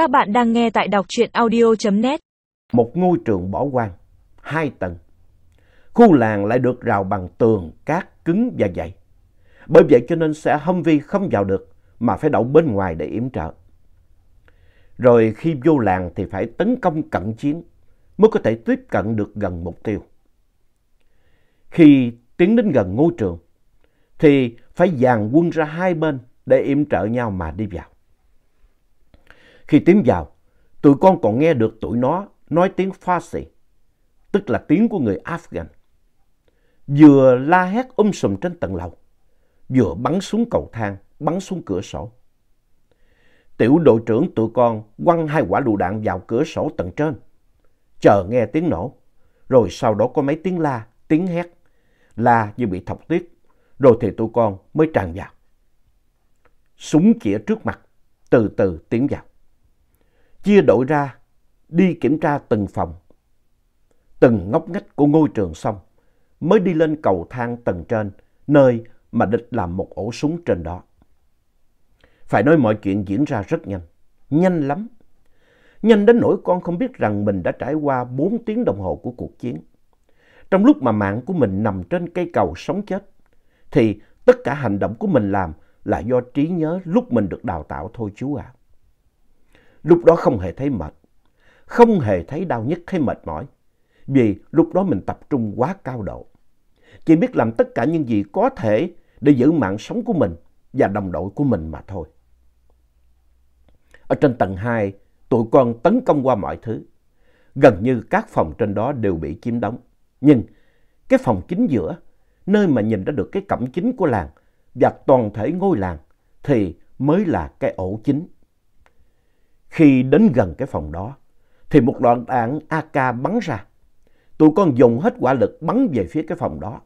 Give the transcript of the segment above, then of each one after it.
Các bạn đang nghe tại đọc truyện audio.net. Một ngôi trường bỏ hoang, hai tầng. Khu làng lại được rào bằng tường, cát cứng và dày. Bởi vậy cho nên xe Humvee không vào được mà phải đậu bên ngoài để yểm trợ. Rồi khi vô làng thì phải tấn công cận chiến mới có thể tiếp cận được gần mục tiêu. Khi tiến đến gần ngôi trường thì phải dàn quân ra hai bên để yểm trợ nhau mà đi vào. Khi tiến vào, tụi con còn nghe được tụi nó nói tiếng Farsi, tức là tiếng của người Afghan. Vừa la hét um sùm trên tầng lầu, vừa bắn xuống cầu thang, bắn xuống cửa sổ. Tiểu đội trưởng tụi con quăng hai quả lựu đạn vào cửa sổ tầng trên, chờ nghe tiếng nổ, rồi sau đó có mấy tiếng la, tiếng hét, la như bị thọc tiết, rồi thì tụi con mới tràn vào. Súng chĩa trước mặt, từ từ tiến vào chia đội ra đi kiểm tra từng phòng, từng ngóc ngách của ngôi trường xong mới đi lên cầu thang tầng trên nơi mà địch làm một ổ súng trên đó. Phải nói mọi chuyện diễn ra rất nhanh, nhanh lắm. Nhanh đến nỗi con không biết rằng mình đã trải qua 4 tiếng đồng hồ của cuộc chiến. Trong lúc mà mạng của mình nằm trên cây cầu sống chết, thì tất cả hành động của mình làm là do trí nhớ lúc mình được đào tạo thôi chú ạ. À. Lúc đó không hề thấy mệt, không hề thấy đau nhức hay mệt mỏi, vì lúc đó mình tập trung quá cao độ. Chỉ biết làm tất cả những gì có thể để giữ mạng sống của mình và đồng đội của mình mà thôi. Ở trên tầng 2, tụi con tấn công qua mọi thứ. Gần như các phòng trên đó đều bị chiếm đóng. Nhưng cái phòng chính giữa, nơi mà nhìn ra được cái cổng chính của làng và toàn thể ngôi làng thì mới là cái ổ chính. Khi đến gần cái phòng đó, thì một đoạn đạn AK bắn ra. Tụi con dùng hết quả lực bắn về phía cái phòng đó.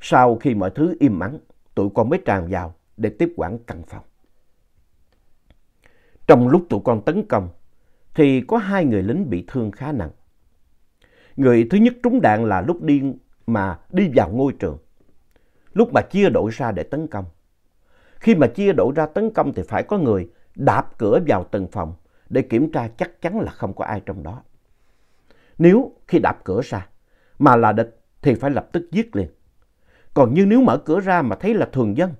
Sau khi mọi thứ im ắng, tụi con mới tràn vào để tiếp quản căn phòng. Trong lúc tụi con tấn công, thì có hai người lính bị thương khá nặng. Người thứ nhất trúng đạn là lúc đi mà đi vào ngôi trường. Lúc mà chia đội ra để tấn công. Khi mà chia đội ra tấn công thì phải có người đạp cửa vào từng phòng để kiểm tra chắc chắn là không có ai trong đó. Nếu khi đạp cửa ra mà là địch thì phải lập tức giết liền. Còn như nếu mở cửa ra mà thấy là thường dân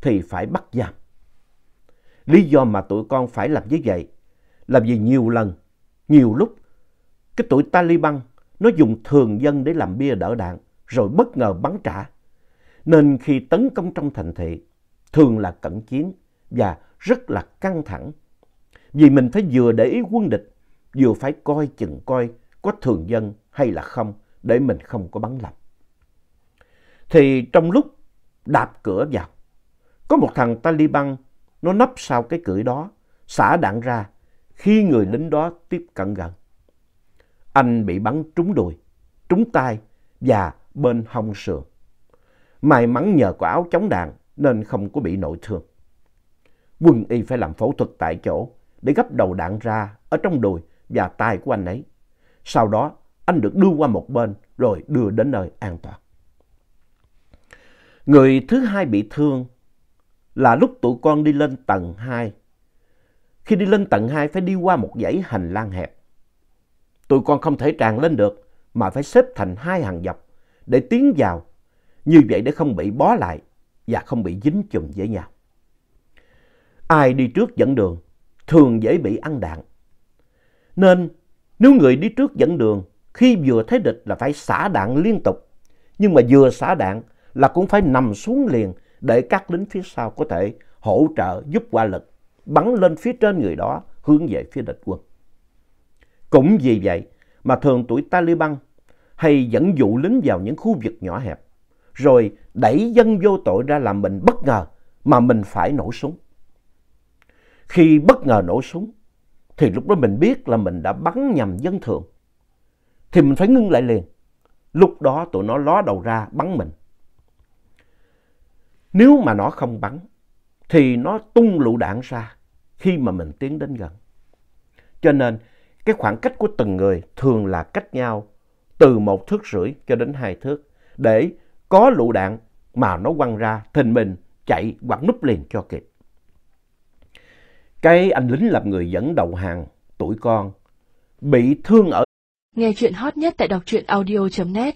thì phải bắt giam. Lý do mà tụi con phải làm như vậy là vì nhiều lần, nhiều lúc cái tụi Taliban nó dùng thường dân để làm bia đỡ đạn rồi bất ngờ bắn trả. Nên khi tấn công trong thành thị thường là cận chiến và rất là căng thẳng. Vì mình phải vừa để ý quân địch, vừa phải coi chừng coi có thường dân hay là không để mình không có bắn lầm. Thì trong lúc đạp cửa vào, có một thằng Taliban nó nấp sau cái cửa đó, xả đạn ra khi người lính đó tiếp cận gần. Anh bị bắn trúng đùi, trúng tay và bên hông sườn. May mắn nhờ có áo chống đạn nên không có bị nội thương quân y phải làm phẫu thuật tại chỗ để gấp đầu đạn ra ở trong đùi và tay của anh ấy. Sau đó, anh được đưa qua một bên rồi đưa đến nơi an toàn. Người thứ hai bị thương là lúc tụi con đi lên tầng 2. Khi đi lên tầng 2 phải đi qua một dãy hành lang hẹp. Tụi con không thể tràn lên được mà phải xếp thành hai hàng dọc để tiến vào. Như vậy để không bị bó lại và không bị dính chùm với nhau. Ai đi trước dẫn đường, thường dễ bị ăn đạn. Nên, nếu người đi trước dẫn đường, khi vừa thấy địch là phải xả đạn liên tục. Nhưng mà vừa xả đạn là cũng phải nằm xuống liền để các lính phía sau có thể hỗ trợ giúp qua lực, bắn lên phía trên người đó, hướng về phía địch quân. Cũng vì vậy mà thường tuổi Taliban hay dẫn dụ lính vào những khu vực nhỏ hẹp, rồi đẩy dân vô tội ra làm mình bất ngờ mà mình phải nổ súng. Khi bất ngờ nổ súng, thì lúc đó mình biết là mình đã bắn nhầm dân thường. Thì mình phải ngưng lại liền. Lúc đó tụi nó ló đầu ra bắn mình. Nếu mà nó không bắn, thì nó tung lựu đạn ra khi mà mình tiến đến gần. Cho nên cái khoảng cách của từng người thường là cách nhau từ một thước rưỡi cho đến hai thước để có lựu đạn mà nó quăng ra thình mình chạy hoặc núp liền cho kịp cái anh lính làm người dẫn đầu hàng tuổi con bị thương ở Nghe chuyện hot nhất tại đọc truyện audio.net